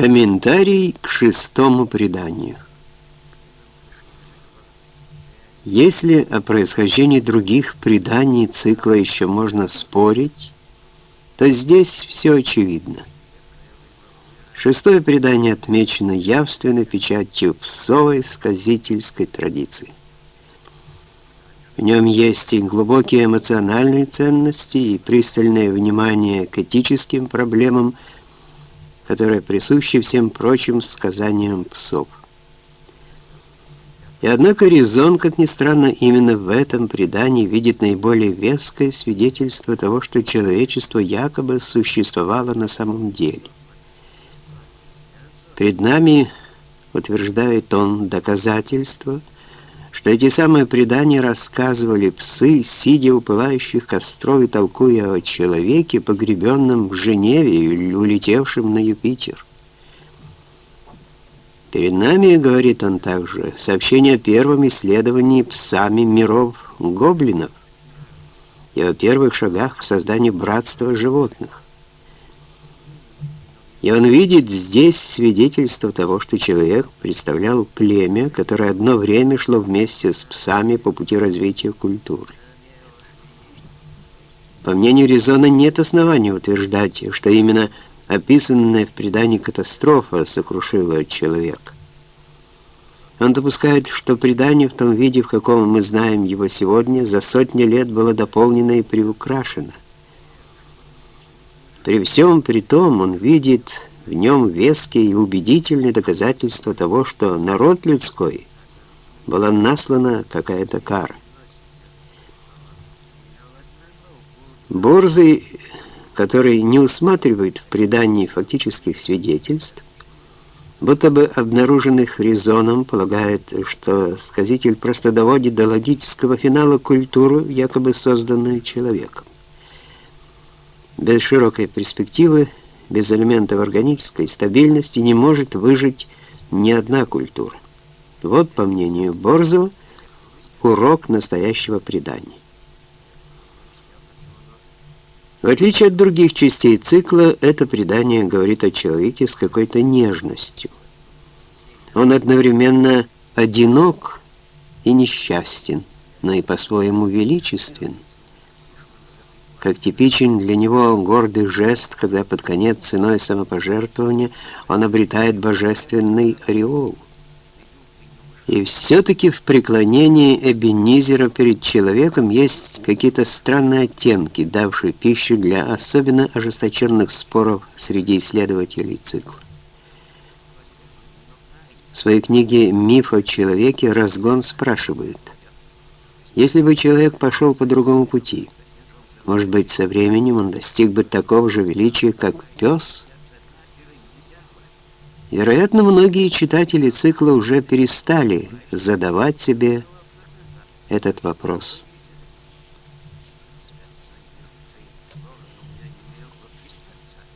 Комментарий к шестому преданию. Если о происхождении других преданий цикла еще можно спорить, то здесь все очевидно. Шестое предание отмечено явственной печатью псовой сказительской традиции. В нем есть и глубокие эмоциональные ценности, и пристальное внимание к этическим проблемам, которые присущи всем прочим сказаниям псов. И однако резон, как ни странно, именно в этом предании видит наиболее веское свидетельство того, что человечество якобы существовало на самом деле. Перед нами, утверждает он, доказательство, что эти самые предания рассказывали псы, сидя у пылающих костров и толкуя о человеке, погребенном в Женеве или улетевшем на Юпитер. Перед нами, говорит он также, сообщение о первом исследовании псами миров гоблинов и о первых шагах к созданию братства животных. И он видит здесь свидетельство того, что человек представлял племя, которое одно время шло вместе с псами по пути развития культуры. По мнению Резона, нет оснований утверждать, что именно описанная в предании катастрофа сокрушила человека. Он допускает, что предание в том виде, в каком мы знаем его сегодня, за сотни лет было дополнено и приукрашено. При всем при том он видит в нем веские и убедительные доказательства того, что народ людской была наслана какая-то кара. Борзый который не усматривает в предании фактических свидетельств, будто бы обнаруженных резоном, полагает, что сказитель просто доводит до логического финала культуру, якобы созданную человеком. Без широкой перспективы, без элементов органической стабильности не может выжить ни одна культура. Вот, по мнению Борзова, урок настоящего предания. В отличие от других частей цикла, это предание говорит о человеке с какой-то нежностью. Он одновременно одинок и несчастен, но и по-своему величествен. Как типичен для него гордый жест, когда под конец ценой самопожертвования он обретает божественный ореол. И все-таки в преклонении Эбенизера перед человеком есть какие-то странные оттенки, давшие пищу для особенно ожесточенных споров среди исследователей цикла. В своей книге «Миф о человеке» Разгон спрашивает, если бы человек пошел по другому пути, может быть, со временем он достиг бы такого же величия, как пес – Вероятно, многие читатели цикла уже перестали задавать себе этот вопрос.